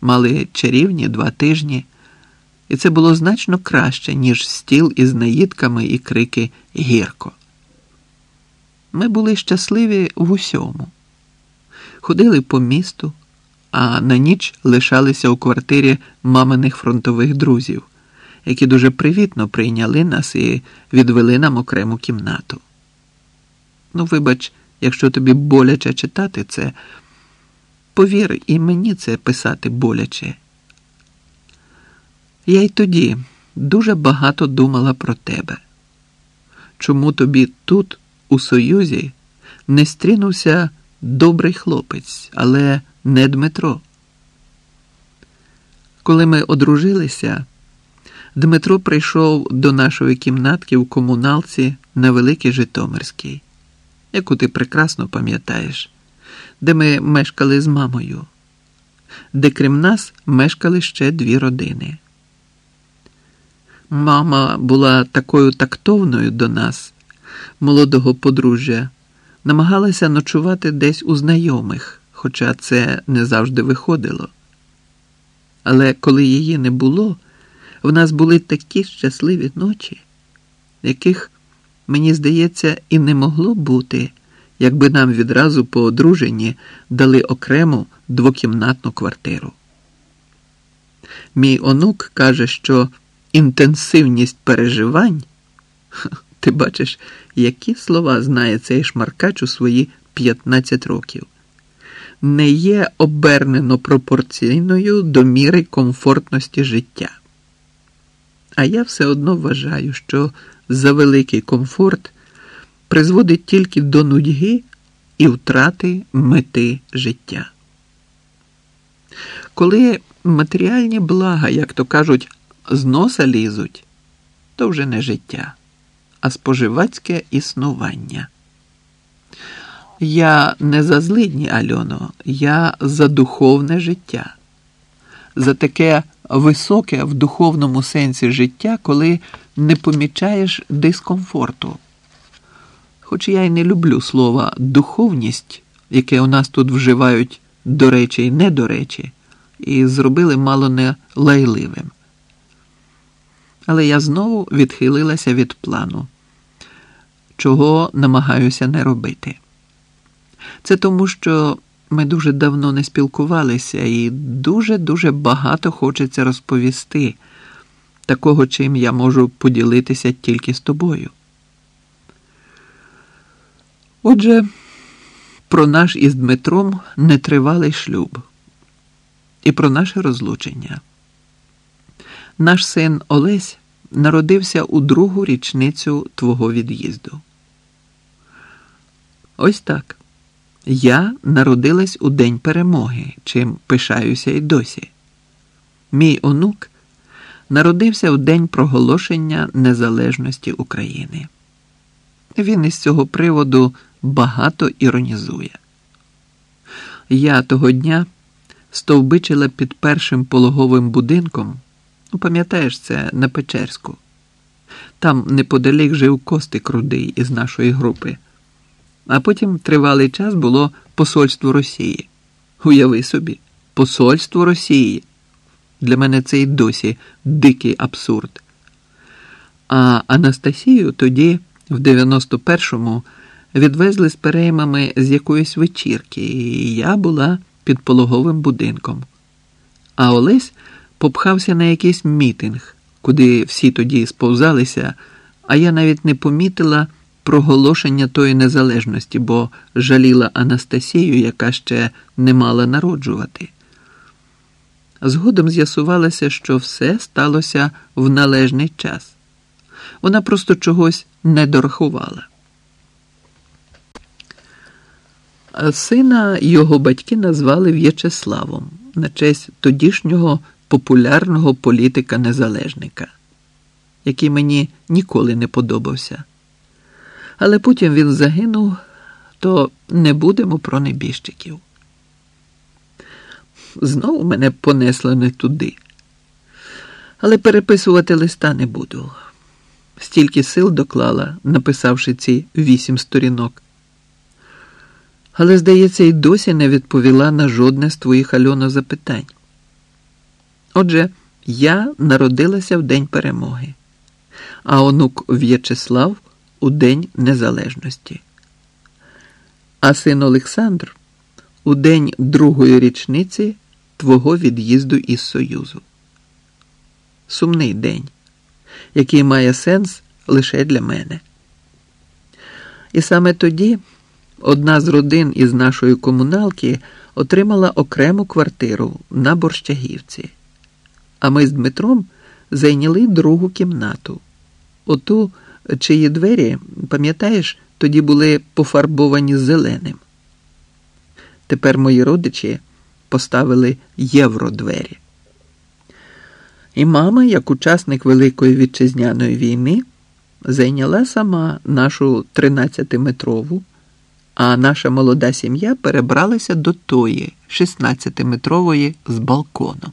мали чарівні два тижні, і це було значно краще, ніж стіл із наїдками і крики гірко. Ми були щасливі в усьому, ходили по місту, а на ніч лишалися у квартирі маминих фронтових друзів, які дуже привітно прийняли нас і відвели нам окрему кімнату. Ну, вибач, якщо тобі боляче читати це, повір, і мені це писати боляче. Я й тоді дуже багато думала про тебе. Чому тобі тут, у Союзі, не стрінувся добрий хлопець, але не Дмитро? Коли ми одружилися, Дмитро прийшов до нашої кімнатки в комуналці на Великій Житомирській, яку ти прекрасно пам'ятаєш, де ми мешкали з мамою, де крім нас мешкали ще дві родини. Мама була такою тактовною до нас, молодого подружжя, намагалася ночувати десь у знайомих, хоча це не завжди виходило. Але коли її не було, в нас були такі щасливі ночі, яких, мені здається, і не могло бути, якби нам відразу по одруженні дали окрему двокімнатну квартиру. Мій онук каже, що інтенсивність переживань, ти бачиш, які слова знає цей шмаркач у свої 15 років, не є обернено пропорційною до міри комфортності життя. А я все одно вважаю, що за великий комфорт призводить тільки до нудьги і втрати мети життя. Коли матеріальні блага, як то кажуть, з носа лізуть, то вже не життя, а споживацьке існування. Я не за злидні, Альоно, я за духовне життя, за таке високе в духовному сенсі життя, коли не помічаєш дискомфорту. Хоч я й не люблю слова духовність, яке у нас тут вживають до речі й не до речі, і зробили мало не лайливим. Але я знову відхилилася від плану, чого намагаюся не робити. Це тому, що ми дуже давно не спілкувалися і дуже-дуже багато хочеться розповісти, такого, чим я можу поділитися тільки з тобою. Отже, про наш із Дмитром нетривалий шлюб і про наше розлучення. Наш син Олесь народився у другу річницю твого від'їзду. Ось так. Я народилась у День перемоги, чим пишаюся й досі. Мій онук народився у день проголошення незалежності України. Він із цього приводу багато іронізує. Я того дня стовбичила під першим пологовим будинком. Ну, пам'ятаєш це на Печерську. Там неподалік жив Костик Рудий із нашої групи. А потім тривалий час було посольство Росії. Уяви собі, посольство Росії. Для мене це й досі дикий абсурд. А Анастасію тоді, в 91-му, відвезли з переймами з якоїсь вечірки, і я була під пологовим будинком. А Олесь попхався на якийсь мітинг, куди всі тоді сповзалися, а я навіть не помітила проголошення тої незалежності, бо жаліла Анастасію, яка ще не мала народжувати. Згодом з'ясувалося, що все сталося в належний час. Вона просто чогось не дорахувала. Сина його батьки назвали В'ячеславом на честь тодішнього популярного політика-незалежника, який мені ніколи не подобався. Але потім він загинув, то не будемо про небіжчиків. Знову мене понесло не туди. Але переписувати листа не буду. Стільки сил доклала, написавши ці вісім сторінок. Але, здається, й досі не відповіла на жодне з твоїх Альона запитань. Отже, я народилася в День перемоги, а онук В'ячеслав у День Незалежності. А син Олександр у день другої річниці твого від'їзду із Союзу. Сумний день, який має сенс лише для мене. І саме тоді одна з родин із нашої комуналки отримала окрему квартиру на Борщагівці, а ми з Дмитром зайняли другу кімнату. Оту, чиї двері, пам'ятаєш, тоді були пофарбовані зеленим. Тепер мої родичі поставили євродвері. І мама, як учасник Великої вітчизняної війни, зайняла сама нашу 13-метрову, а наша молода сім'я перебралася до тої 16-метрової з балконом.